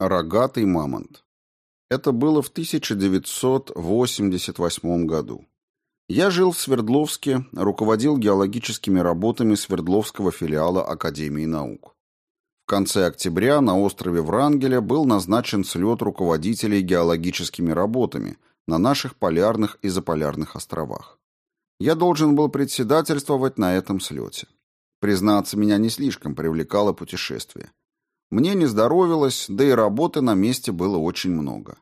Рогатый мамонт. Это было в 1988 году. Я жил в Свердловске, руководил геологическими работами Свердловского филиала Академии наук. В конце октября на острове Врангеля был назначен слет руководителей геологическими работами на наших полярных и заполярных островах. Я должен был председательствовать на этом слете. Признаться, меня не слишком привлекало путешествие. Мне не здоровилось, да и работы на месте было очень много.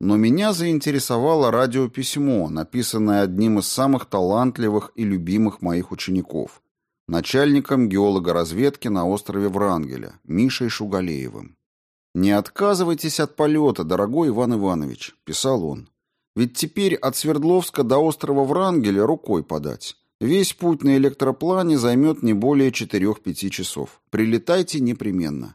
Но меня заинтересовало радиописьмо, написанное одним из самых талантливых и любимых моих учеников, начальником геологоразведки на острове Врангеля, Мишей Шугалеевым. «Не отказывайтесь от полета, дорогой Иван Иванович», — писал он. «Ведь теперь от Свердловска до острова Врангеля рукой подать. Весь путь на электроплане займет не более 4-5 часов. Прилетайте непременно.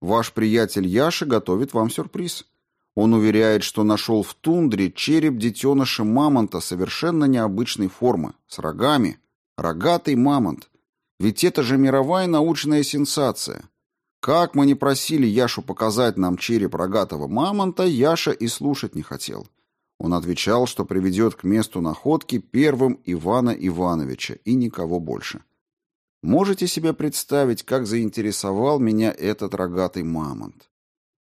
Ваш приятель Яша готовит вам сюрприз. Он уверяет, что нашел в тундре череп детеныша мамонта совершенно необычной формы, с рогами. Рогатый мамонт. Ведь это же мировая научная сенсация. Как мы не просили Яшу показать нам череп рогатого мамонта, Яша и слушать не хотел. Он отвечал, что приведет к месту находки первым Ивана Ивановича и никого больше. Можете себе представить, как заинтересовал меня этот рогатый мамонт?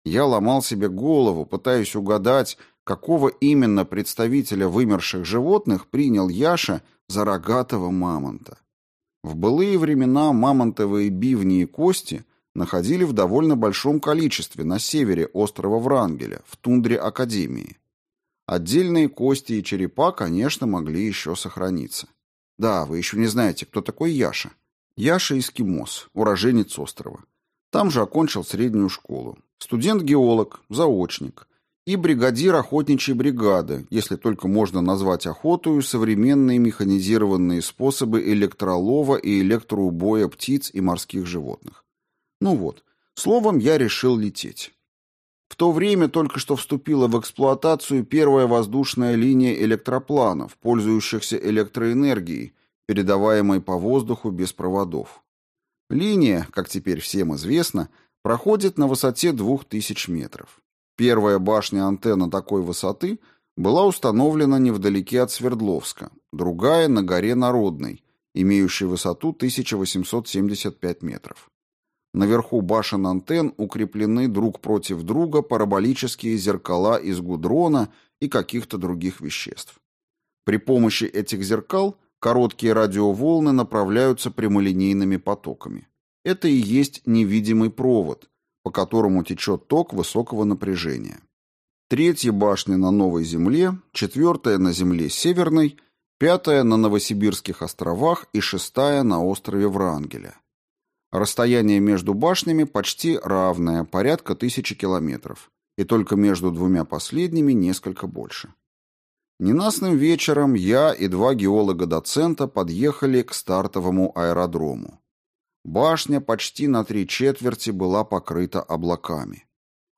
Я ломал себе голову, пытаясь угадать, какого именно представителя вымерших животных принял Яша за рогатого мамонта. В былые времена мамонтовые бивни и кости находили в довольно большом количестве на севере острова Врангеля, в тундре Академии. Отдельные кости и черепа, конечно, могли еще сохраниться. Да, вы еще не знаете, кто такой Яша. Яша Эскимос, уроженец острова. Там же окончил среднюю школу. Студент-геолог, заочник. И бригадир охотничьей бригады, если только можно назвать охотою современные механизированные способы электролова и электроубоя птиц и морских животных. Ну вот, словом, я решил лететь. В то время только что вступила в эксплуатацию первая воздушная линия электропланов, пользующихся электроэнергией, передаваемой по воздуху без проводов. Линия, как теперь всем известно, проходит на высоте 2000 метров. Первая башня-антенна такой высоты была установлена невдалеке от Свердловска, другая на горе Народной, имеющей высоту 1875 метров. Наверху башен антенн укреплены друг против друга параболические зеркала из гудрона и каких-то других веществ. При помощи этих зеркал Короткие радиоволны направляются прямолинейными потоками. Это и есть невидимый провод, по которому течет ток высокого напряжения. Третья башня на Новой Земле, четвертая на Земле Северной, пятая на Новосибирских островах и шестая на острове Врангеля. Расстояние между башнями почти равное, порядка тысячи километров, и только между двумя последними несколько больше. Ненастным вечером я и два геолога-доцента подъехали к стартовому аэродрому. Башня почти на три четверти была покрыта облаками.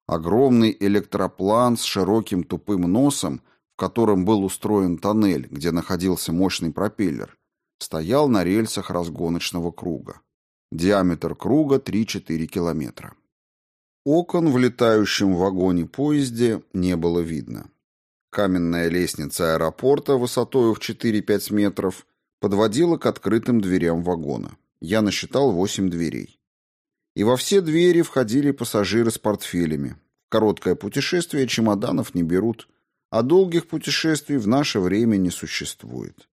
Огромный электроплан с широким тупым носом, в котором был устроен тоннель, где находился мощный пропеллер, стоял на рельсах разгоночного круга. Диаметр круга 3-4 километра. Окон в летающем вагоне-поезде не было видно. Каменная лестница аэропорта высотой в 4-5 метров подводила к открытым дверям вагона. Я насчитал 8 дверей. И во все двери входили пассажиры с портфелями. Короткое путешествие чемоданов не берут, а долгих путешествий в наше время не существует.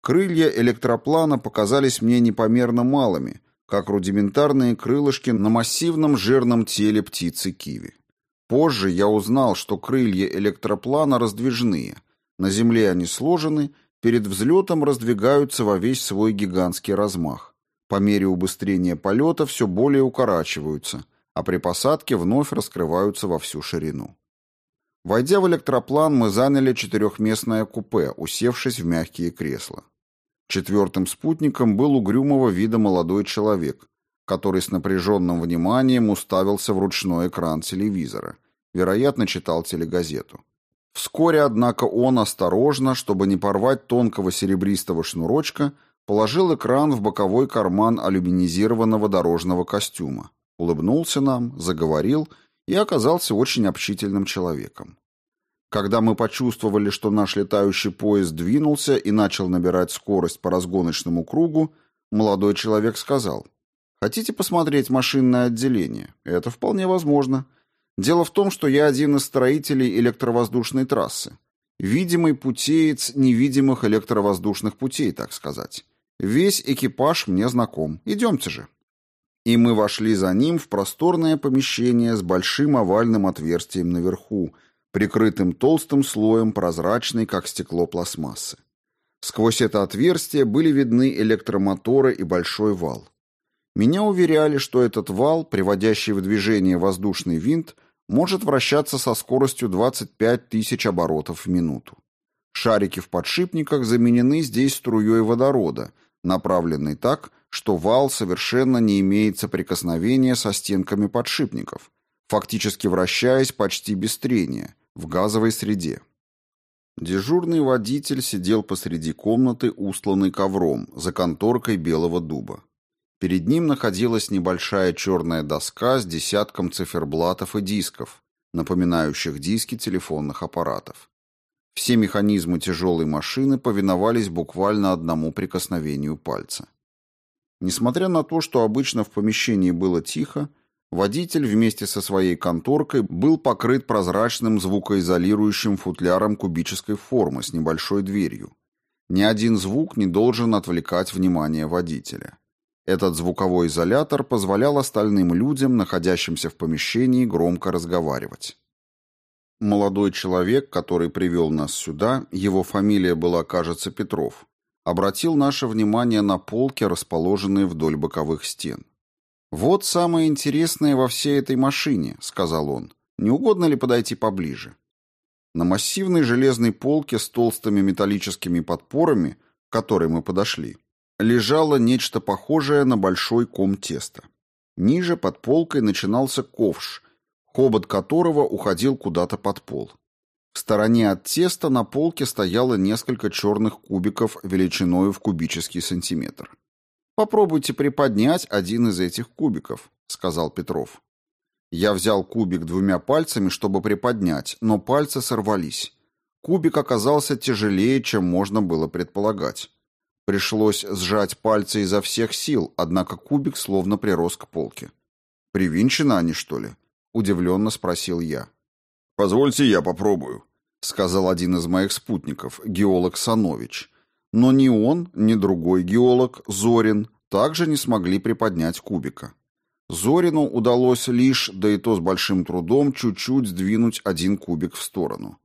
Крылья электроплана показались мне непомерно малыми, как рудиментарные крылышки на массивном жирном теле птицы киви. Позже я узнал, что крылья электроплана раздвижные. На земле они сложены, перед взлетом раздвигаются во весь свой гигантский размах. По мере убыстрения полета все более укорачиваются, а при посадке вновь раскрываются во всю ширину. Войдя в электроплан, мы заняли четырехместное купе, усевшись в мягкие кресла. Четвертым спутником был угрюмого вида молодой человек, который с напряженным вниманием уставился в ручной экран телевизора. Вероятно, читал телегазету. Вскоре, однако, он осторожно, чтобы не порвать тонкого серебристого шнурочка, положил экран в боковой карман алюминизированного дорожного костюма, улыбнулся нам, заговорил и оказался очень общительным человеком. Когда мы почувствовали, что наш летающий поезд двинулся и начал набирать скорость по разгоночному кругу, молодой человек сказал, «Хотите посмотреть машинное отделение? Это вполне возможно. Дело в том, что я один из строителей электровоздушной трассы. Видимый путеец невидимых электровоздушных путей, так сказать. Весь экипаж мне знаком. Идемте же». И мы вошли за ним в просторное помещение с большим овальным отверстием наверху, прикрытым толстым слоем прозрачной, как стекло пластмассы. Сквозь это отверстие были видны электромоторы и большой вал. Меня уверяли, что этот вал, приводящий в движение воздушный винт, может вращаться со скоростью 25 тысяч оборотов в минуту. Шарики в подшипниках заменены здесь струей водорода, направленной так, что вал совершенно не имеет соприкосновения со стенками подшипников, фактически вращаясь почти без трения, в газовой среде. Дежурный водитель сидел посреди комнаты, устланной ковром, за конторкой белого дуба. Перед ним находилась небольшая черная доска с десятком циферблатов и дисков, напоминающих диски телефонных аппаратов. Все механизмы тяжелой машины повиновались буквально одному прикосновению пальца. Несмотря на то, что обычно в помещении было тихо, водитель вместе со своей конторкой был покрыт прозрачным звукоизолирующим футляром кубической формы с небольшой дверью. Ни один звук не должен отвлекать внимание водителя. Этот звуковой изолятор позволял остальным людям, находящимся в помещении, громко разговаривать. Молодой человек, который привел нас сюда, его фамилия была, кажется, Петров, обратил наше внимание на полки, расположенные вдоль боковых стен. «Вот самое интересное во всей этой машине», — сказал он. «Не угодно ли подойти поближе?» На массивной железной полке с толстыми металлическими подпорами, к которой мы подошли, лежало нечто похожее на большой ком теста. Ниже под полкой начинался ковш, хобот которого уходил куда-то под пол. В стороне от теста на полке стояло несколько черных кубиков величиной в кубический сантиметр. «Попробуйте приподнять один из этих кубиков», — сказал Петров. Я взял кубик двумя пальцами, чтобы приподнять, но пальцы сорвались. Кубик оказался тяжелее, чем можно было предполагать. Пришлось сжать пальцы изо всех сил, однако кубик словно прирос к полке. «Привинчены они, что ли?» — удивленно спросил я. «Позвольте я попробую», — сказал один из моих спутников, геолог Санович. Но ни он, ни другой геолог, Зорин, также не смогли приподнять кубика. Зорину удалось лишь, да и то с большим трудом, чуть-чуть сдвинуть один кубик в сторону.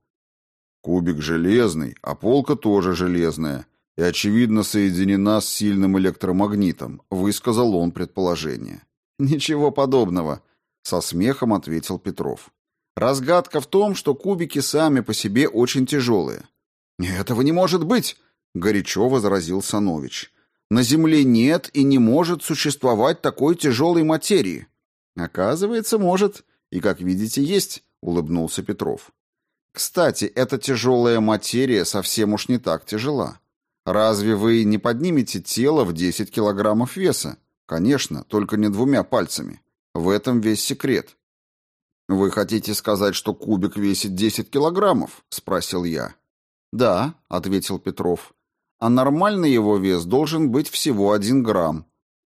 «Кубик железный, а полка тоже железная», и, очевидно, соединена с сильным электромагнитом, высказал он предположение. «Ничего подобного», — со смехом ответил Петров. «Разгадка в том, что кубики сами по себе очень тяжелые». «Этого не может быть», — горячо возразил Санович. «На Земле нет и не может существовать такой тяжелой материи». «Оказывается, может, и, как видите, есть», — улыбнулся Петров. «Кстати, эта тяжелая материя совсем уж не так тяжела. Разве вы не поднимете тело в 10 килограммов веса? Конечно, только не двумя пальцами. В этом весь секрет. Вы хотите сказать, что кубик весит 10 килограммов? Спросил я. Да, ответил Петров. А нормальный его вес должен быть всего 1 грамм.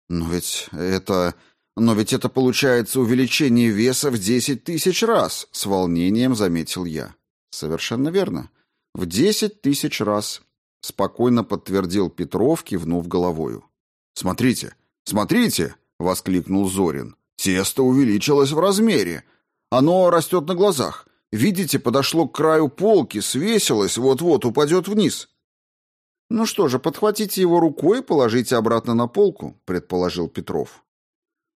Но ведь это... Но ведь это получается увеличение веса в 10 тысяч раз, с волнением заметил я. Совершенно верно. В 10 тысяч раз, — спокойно подтвердил Петров, кивнув головою. «Смотрите, смотрите!» — воскликнул Зорин. «Тесто увеличилось в размере. Оно растет на глазах. Видите, подошло к краю полки, свесилось, вот-вот упадет вниз». «Ну что же, подхватите его рукой и положите обратно на полку», — предположил Петров.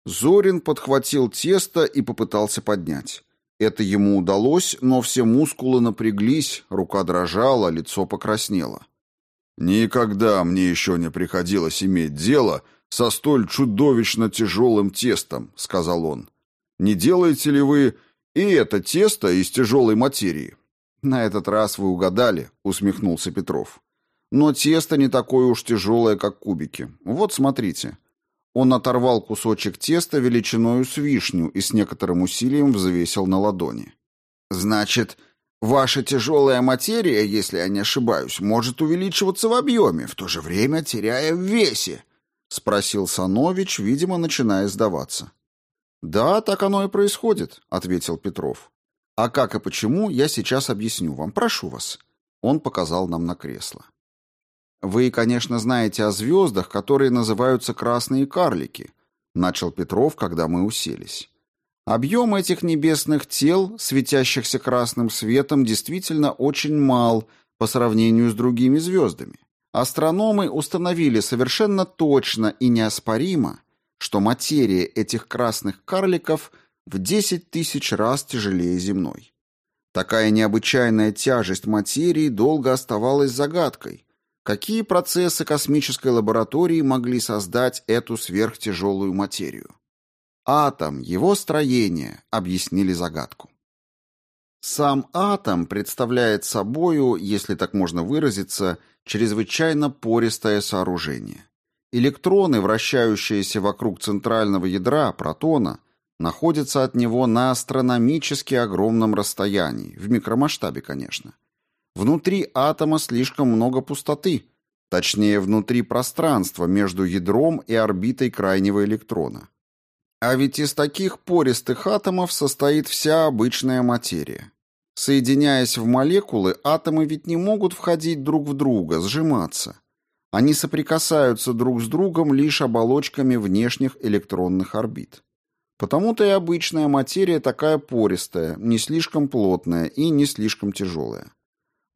Зорин подхватил тесто и попытался поднять. Это ему удалось, но все мускулы напряглись, рука дрожала, лицо покраснело. Никогда мне еще не приходилось иметь дело со столь чудовищно тяжелым тестом, сказал он. Не делаете ли вы и это тесто из тяжелой материи? На этот раз вы угадали, усмехнулся Петров. Но тесто не такое уж тяжелое, как кубики. Вот смотрите. Он оторвал кусочек теста величиною с вишню и с некоторым усилием взвесил на ладони. «Значит, ваша тяжелая материя, если я не ошибаюсь, может увеличиваться в объеме, в то же время теряя в весе?» — спросил Санович, видимо, начиная сдаваться. «Да, так оно и происходит», — ответил Петров. «А как и почему, я сейчас объясню вам. Прошу вас». Он показал нам на кресло. Вы, конечно, знаете о звездах, которые называются красные карлики, начал Петров, когда мы уселись. Объем этих небесных тел, светящихся красным светом, действительно очень мал по сравнению с другими звездами. Астрономы установили совершенно точно и неоспоримо, что материя этих красных карликов в 10 тысяч раз тяжелее земной. Такая необычайная тяжесть материи долго оставалась загадкой, Какие процессы космической лаборатории могли создать эту сверхтяжелую материю? Атом, его строение, объяснили загадку. Сам атом представляет собою, если так можно выразиться, чрезвычайно пористое сооружение. Электроны, вращающиеся вокруг центрального ядра, протона, находятся от него на астрономически огромном расстоянии, в микромасштабе, конечно. Внутри атома слишком много пустоты, точнее, внутри пространства между ядром и орбитой крайнего электрона. А ведь из таких пористых атомов состоит вся обычная материя. Соединяясь в молекулы, атомы ведь не могут входить друг в друга, сжиматься. Они соприкасаются друг с другом лишь оболочками внешних электронных орбит. Потому-то и обычная материя такая пористая, не слишком плотная и не слишком тяжелая.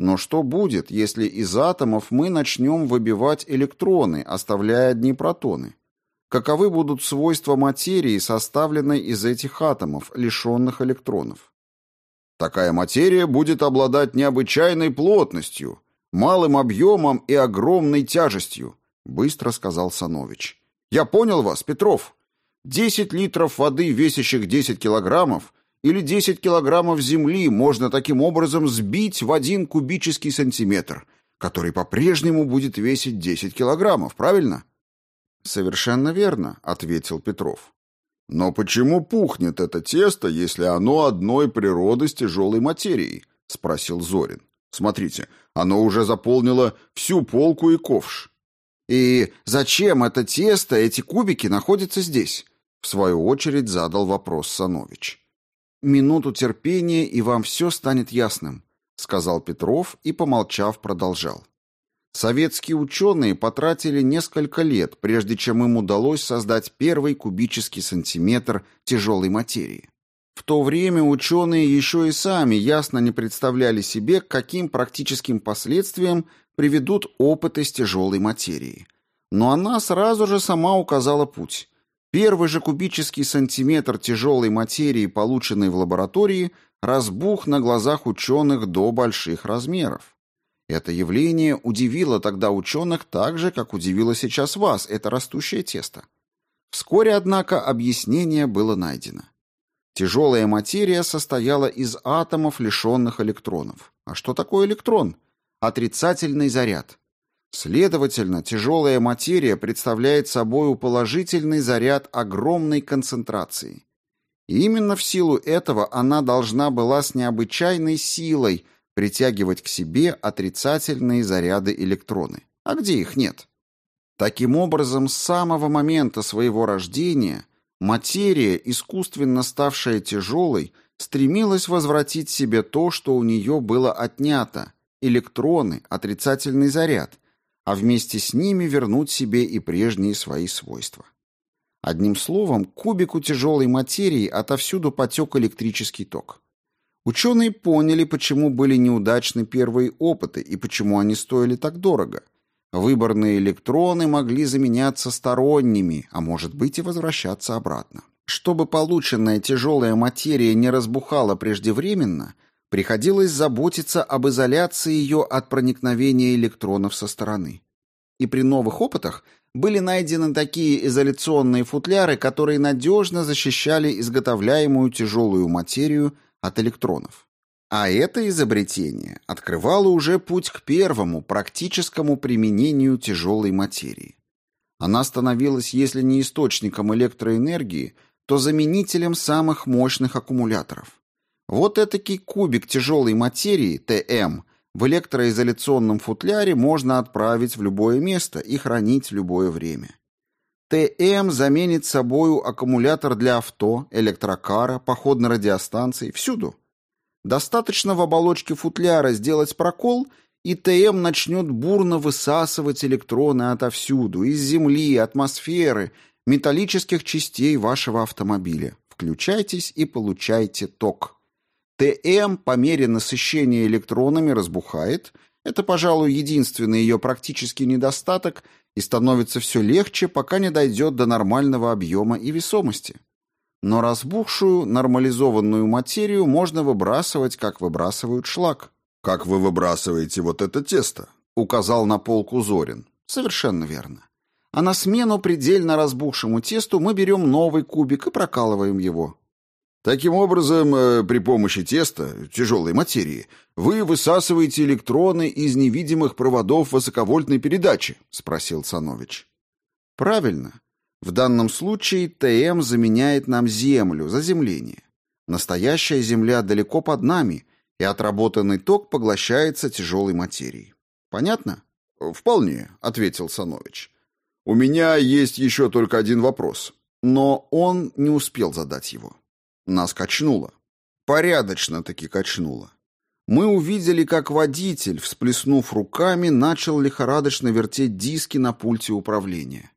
Но что будет, если из атомов мы начнем выбивать электроны, оставляя одни протоны? Каковы будут свойства материи, составленной из этих атомов, лишенных электронов? Такая материя будет обладать необычайной плотностью, малым объемом и огромной тяжестью, быстро сказал Санович. Я понял вас, Петров. 10 литров воды, весящих 10 килограммов, или 10 килограммов земли можно таким образом сбить в один кубический сантиметр, который по-прежнему будет весить 10 килограммов, правильно? Совершенно верно, ответил Петров. Но почему пухнет это тесто, если оно одной природы с тяжелой материей? спросил Зорин. Смотрите, оно уже заполнило всю полку и ковш. И зачем это тесто, эти кубики находятся здесь? В свою очередь задал вопрос Санович. Минуту терпения, и вам все станет ясным, сказал Петров и, помолчав, продолжал. Советские ученые потратили несколько лет, прежде чем им удалось создать первый кубический сантиметр тяжелой материи. В то время ученые еще и сами ясно не представляли себе, каким практическим последствиям приведут опыты с тяжелой материей. Но она сразу же сама указала путь. Первый же кубический сантиметр тяжелой материи, полученный в лаборатории, разбух на глазах ученых до больших размеров. Это явление удивило тогда ученых так же, как удивило сейчас вас это растущее тесто. Вскоре, однако, объяснение было найдено. Тяжелая материя состояла из атомов, лишенных электронов. А что такое электрон? Отрицательный заряд. Следовательно, тяжелая материя представляет собой положительный заряд огромной концентрации. И именно в силу этого она должна была с необычайной силой притягивать к себе отрицательные заряды электроны. А где их нет? Таким образом, с самого момента своего рождения материя, искусственно ставшая тяжелой, стремилась возвратить себе то, что у нее было отнято – электроны, отрицательный заряд – а вместе с ними вернуть себе и прежние свои свойства. Одним словом, к кубику тяжелой материи отовсюду потек электрический ток. Ученые поняли, почему были неудачны первые опыты и почему они стоили так дорого. Выборные электроны могли заменяться сторонними, а может быть и возвращаться обратно. Чтобы полученная тяжелая материя не разбухала преждевременно – приходилось заботиться об изоляции ее от проникновения электронов со стороны. И при новых опытах были найдены такие изоляционные футляры, которые надежно защищали изготовляемую тяжелую материю от электронов. А это изобретение открывало уже путь к первому практическому применению тяжелой материи. Она становилась, если не источником электроэнергии, то заменителем самых мощных аккумуляторов. Вот этакий кубик тяжелой материи, ТМ, в электроизоляционном футляре можно отправить в любое место и хранить любое время. ТМ заменит собою аккумулятор для авто, электрокара, походной радиостанции, всюду. Достаточно в оболочке футляра сделать прокол, и ТМ начнет бурно высасывать электроны отовсюду, из земли, атмосферы, металлических частей вашего автомобиля. Включайтесь и получайте ток. ТМ по мере насыщения электронами разбухает. Это, пожалуй, единственный ее практический недостаток и становится все легче, пока не дойдет до нормального объема и весомости. Но разбухшую, нормализованную материю можно выбрасывать, как выбрасывают шлак. «Как вы выбрасываете вот это тесто?» — указал на полку Зорин. «Совершенно верно. А на смену предельно разбухшему тесту мы берем новый кубик и прокалываем его. Таким образом, э, при помощи теста, тяжелой материи, вы высасываете электроны из невидимых проводов высоковольтной передачи, спросил Цанович. Правильно. В данном случае ТМ заменяет нам Землю, заземление. Настоящая Земля далеко под нами, и отработанный ток поглощается тяжелой материей. Понятно? Вполне, ответил Санович. У меня есть еще только один вопрос. Но он не успел задать его. Нас качнуло. Порядочно-таки качнуло. Мы увидели, как водитель, всплеснув руками, начал лихорадочно вертеть диски на пульте управления.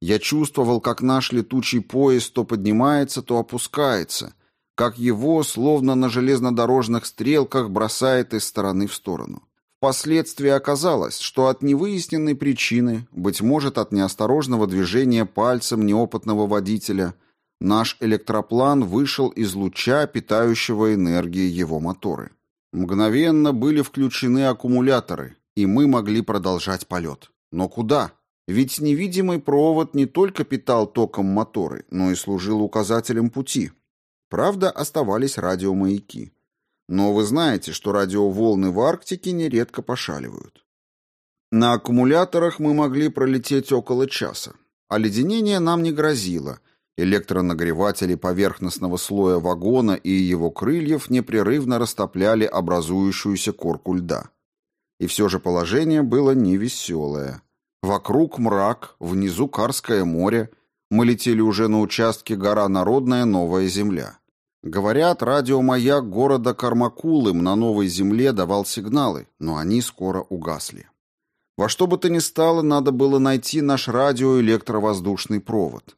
Я чувствовал, как наш летучий поезд то поднимается, то опускается, как его, словно на железнодорожных стрелках, бросает из стороны в сторону. Впоследствии оказалось, что от невыясненной причины, быть может, от неосторожного движения пальцем неопытного водителя – Наш электроплан вышел из луча, питающего энергией его моторы. Мгновенно были включены аккумуляторы, и мы могли продолжать полет. Но куда? Ведь невидимый провод не только питал током моторы, но и служил указателем пути. Правда, оставались радиомаяки. Но вы знаете, что радиоволны в Арктике нередко пошаливают. На аккумуляторах мы могли пролететь около часа. Оледенение нам не грозило, Электронагреватели поверхностного слоя вагона и его крыльев непрерывно растопляли образующуюся корку льда. И все же положение было невеселое. Вокруг мрак, внизу Карское море, мы летели уже на участке гора Народная Новая Земля. Говорят, радиомаяк города Кармакулым на Новой Земле давал сигналы, но они скоро угасли. Во что бы то ни стало, надо было найти наш радиоэлектровоздушный провод.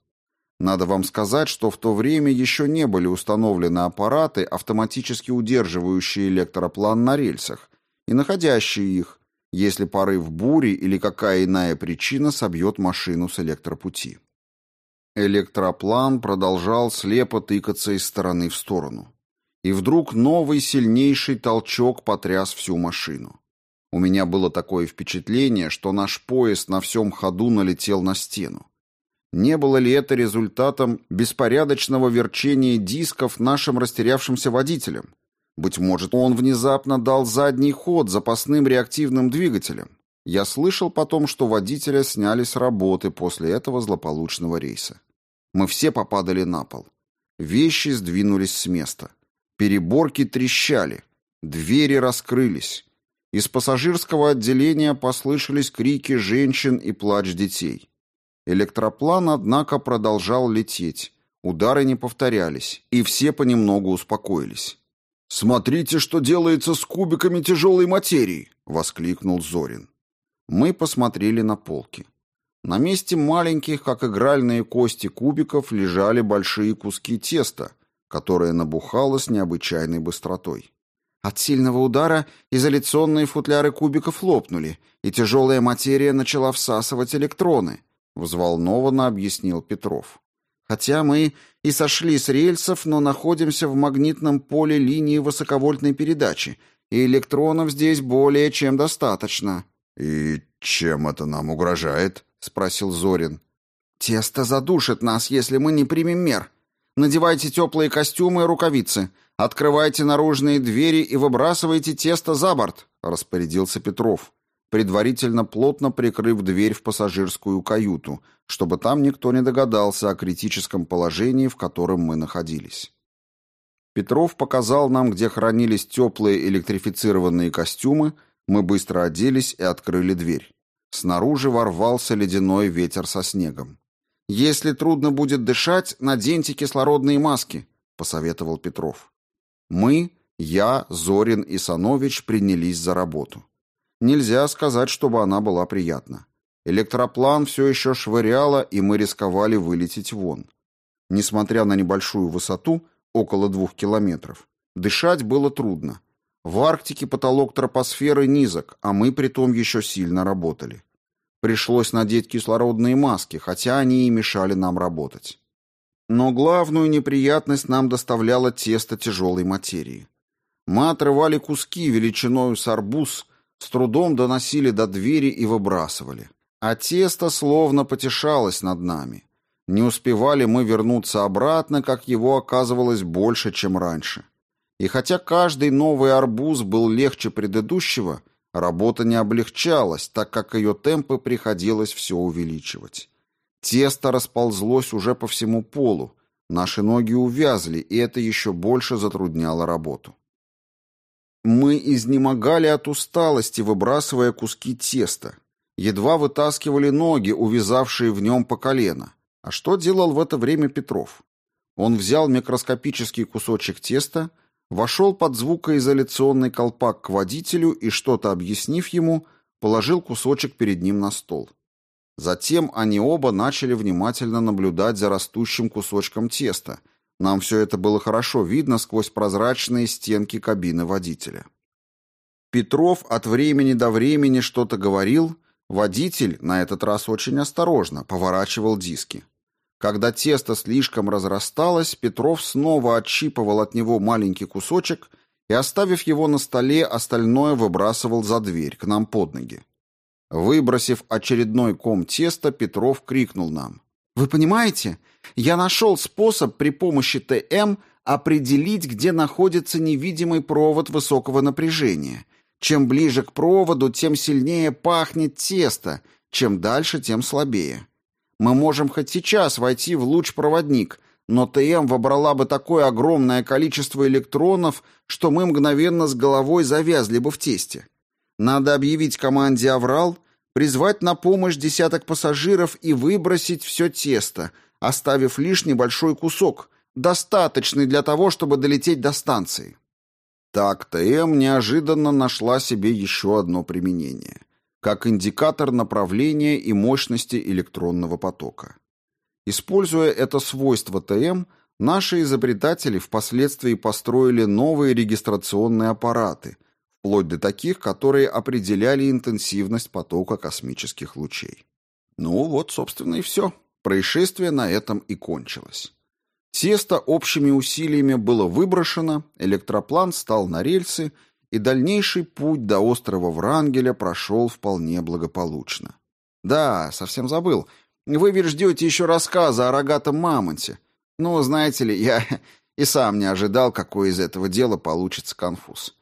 Надо вам сказать, что в то время еще не были установлены аппараты, автоматически удерживающие электроплан на рельсах и находящие их, если порыв бури или какая иная причина собьет машину с электропути. Электроплан продолжал слепо тыкаться из стороны в сторону. И вдруг новый сильнейший толчок потряс всю машину. У меня было такое впечатление, что наш поезд на всем ходу налетел на стену. Не было ли это результатом беспорядочного верчения дисков нашим растерявшимся водителям? Быть может, он внезапно дал задний ход запасным реактивным двигателем. Я слышал потом, что водителя сняли с работы после этого злополучного рейса. Мы все попадали на пол. Вещи сдвинулись с места. Переборки трещали. Двери раскрылись. Из пассажирского отделения послышались крики женщин и плач детей. Электроплан, однако, продолжал лететь. Удары не повторялись, и все понемногу успокоились. «Смотрите, что делается с кубиками тяжелой материи!» — воскликнул Зорин. Мы посмотрели на полки. На месте маленьких, как игральные кости кубиков, лежали большие куски теста, которое набухало с необычайной быстротой. От сильного удара изоляционные футляры кубиков лопнули, и тяжелая материя начала всасывать электроны, взволнованно объяснил Петров. Хотя мы и сошли с рельсов, но находимся в магнитном поле линии высоковольтной передачи, и электронов здесь более чем достаточно. И чем это нам угрожает? спросил Зорин. Тесто задушит нас, если мы не примем мер. Надевайте теплые костюмы и рукавицы, открывайте наружные двери и выбрасывайте тесто за борт, распорядился Петров. Предварительно плотно прикрыв дверь в пассажирскую каюту, чтобы там никто не догадался о критическом положении, в котором мы находились. Петров показал нам, где хранились теплые электрифицированные костюмы, мы быстро оделись и открыли дверь. Снаружи ворвался ледяной ветер со снегом. «Если трудно будет дышать, наденьте кислородные маски», — посоветовал Петров. Мы, я, Зорин и Санович принялись за работу. Нельзя сказать, чтобы она была приятна. Электроплан все еще швыряло, и мы рисковали вылететь вон. Несмотря на небольшую высоту, около двух километров, дышать было трудно. В Арктике потолок тропосферы низок, а мы притом еще сильно работали. Пришлось надеть кислородные маски, хотя они и мешали нам работать. Но главную неприятность нам доставляло тесто тяжелой материи. Мы отрывали куски величиною с арбуз, с трудом доносили до двери и выбрасывали. А тесто словно потешалось над нами. Не успевали мы вернуться обратно, как его оказывалось больше, чем раньше. И хотя каждый новый арбуз был легче предыдущего, работа не облегчалась, так как ее темпы приходилось все увеличивать. Тесто расползлось уже по всему полу, наши ноги увязли, и это еще больше затрудняло работу. Мы изнемогали от усталости, выбрасывая куски теста. Едва вытаскивали ноги, увязавшие в нем по колено. А что делал в это время Петров? Он взял микроскопический кусочек теста, вошел под звукоизоляционный колпак к водителю и, что-то объяснив ему, положил кусочек перед ним на стол. Затем они оба начали внимательно наблюдать за растущим кусочком теста. Нам все это было хорошо видно сквозь прозрачные стенки кабины водителя. Петров от времени до времени что-то говорил, водитель, на этот раз очень осторожно, поворачивал диски. Когда тесто слишком разрасталось, Петров снова отщипывал от него маленький кусочек и, оставив его на столе, остальное выбрасывал за дверь, к нам под ноги. Выбросив очередной ком теста, Петров крикнул нам. «Вы понимаете, я нашел способ при помощи ТМ определить, где находится невидимый провод высокого напряжения. Чем ближе к проводу, тем сильнее пахнет тесто, чем дальше, тем слабее. Мы можем хоть сейчас войти в луч-проводник, но ТМ вобрала бы такое огромное количество электронов, что мы мгновенно с головой завязли бы в тесте. Надо объявить команде «Аврал», призвать на помощь десяток пассажиров и выбросить все тесто, оставив лишь небольшой кусок, достаточный для того, чтобы долететь до станции. Так ТМ неожиданно нашла себе еще одно применение как индикатор направления и мощности электронного потока. Используя это свойство ТМ, наши изобретатели впоследствии построили новые регистрационные аппараты, вплоть до таких, которые определяли интенсивность потока космических лучей. Ну вот, собственно, и все. Происшествие на этом и кончилось. Тесто общими усилиями было выброшено, электроплан стал на рельсы, и дальнейший путь до острова Врангеля прошел вполне благополучно. Да, совсем забыл. Вы ведь ждете еще рассказа о рогатом мамонте. Ну, знаете ли, я и сам не ожидал, какой из этого дела получится конфуз.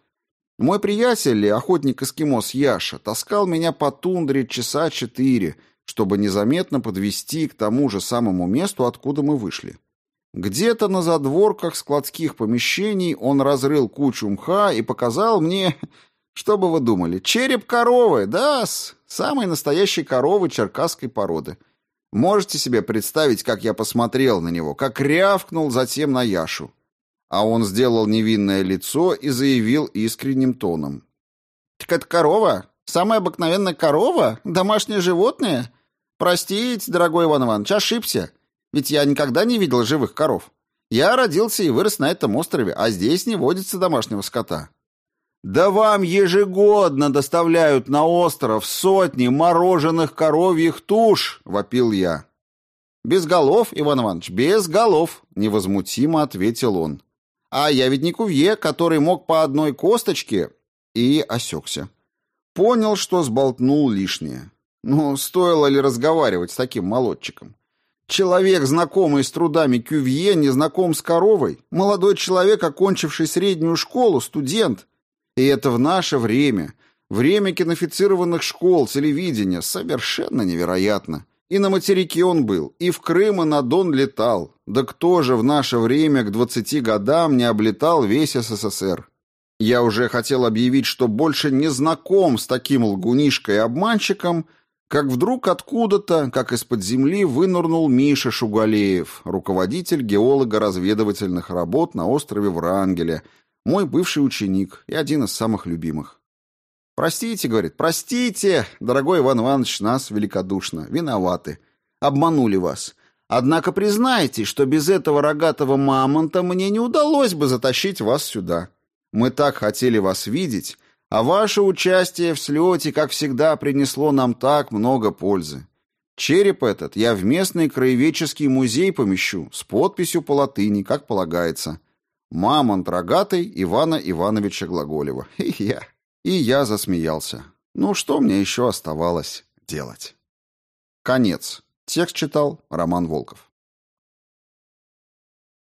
Мой приятель, охотник-эскимос Яша, таскал меня по тундре часа четыре, чтобы незаметно подвести к тому же самому месту, откуда мы вышли. Где-то на задворках складских помещений он разрыл кучу мха и показал мне, что бы вы думали, череп коровы, да, с самой настоящей коровы черкасской породы. Можете себе представить, как я посмотрел на него, как рявкнул затем на Яшу. А он сделал невинное лицо и заявил искренним тоном. «Так это корова? Самая обыкновенная корова? Домашнее животное? Простите, дорогой Иван Иванович, ошибся. Ведь я никогда не видел живых коров. Я родился и вырос на этом острове, а здесь не водится домашнего скота. Да вам ежегодно доставляют на остров сотни мороженых коровьих туш, вопил я. Без голов, Иван Иванович, без голов, невозмутимо ответил он. А я ведь не кувье, который мог по одной косточке и осекся. Понял, что сболтнул лишнее. Ну, стоило ли разговаривать с таким молодчиком? Человек, знакомый с трудами Кювье, не знаком с коровой. Молодой человек, окончивший среднюю школу, студент. И это в наше время. Время кинофицированных школ, телевидения совершенно невероятно. И на материке он был, и в Крым, и на Дон летал. Да кто же в наше время к 20 годам не облетал весь СССР? Я уже хотел объявить, что больше не знаком с таким лгунишкой и обманщиком, как вдруг откуда-то, как из-под земли, вынырнул Миша Шугалеев, руководитель геолого-разведывательных работ на острове Врангеля, мой бывший ученик и один из самых любимых. «Простите, — говорит, — простите, дорогой Иван Иванович, нас великодушно, виноваты, обманули вас. Однако признайте, что без этого рогатого мамонта мне не удалось бы затащить вас сюда. Мы так хотели вас видеть, а ваше участие в слете, как всегда, принесло нам так много пользы. Череп этот я в местный краеведческий музей помещу с подписью по латыни, как полагается. Мамонт рогатый Ивана Ивановича Глаголева. И я. И я засмеялся. Ну, что мне еще оставалось делать? Конец. Текст читал Роман Волков.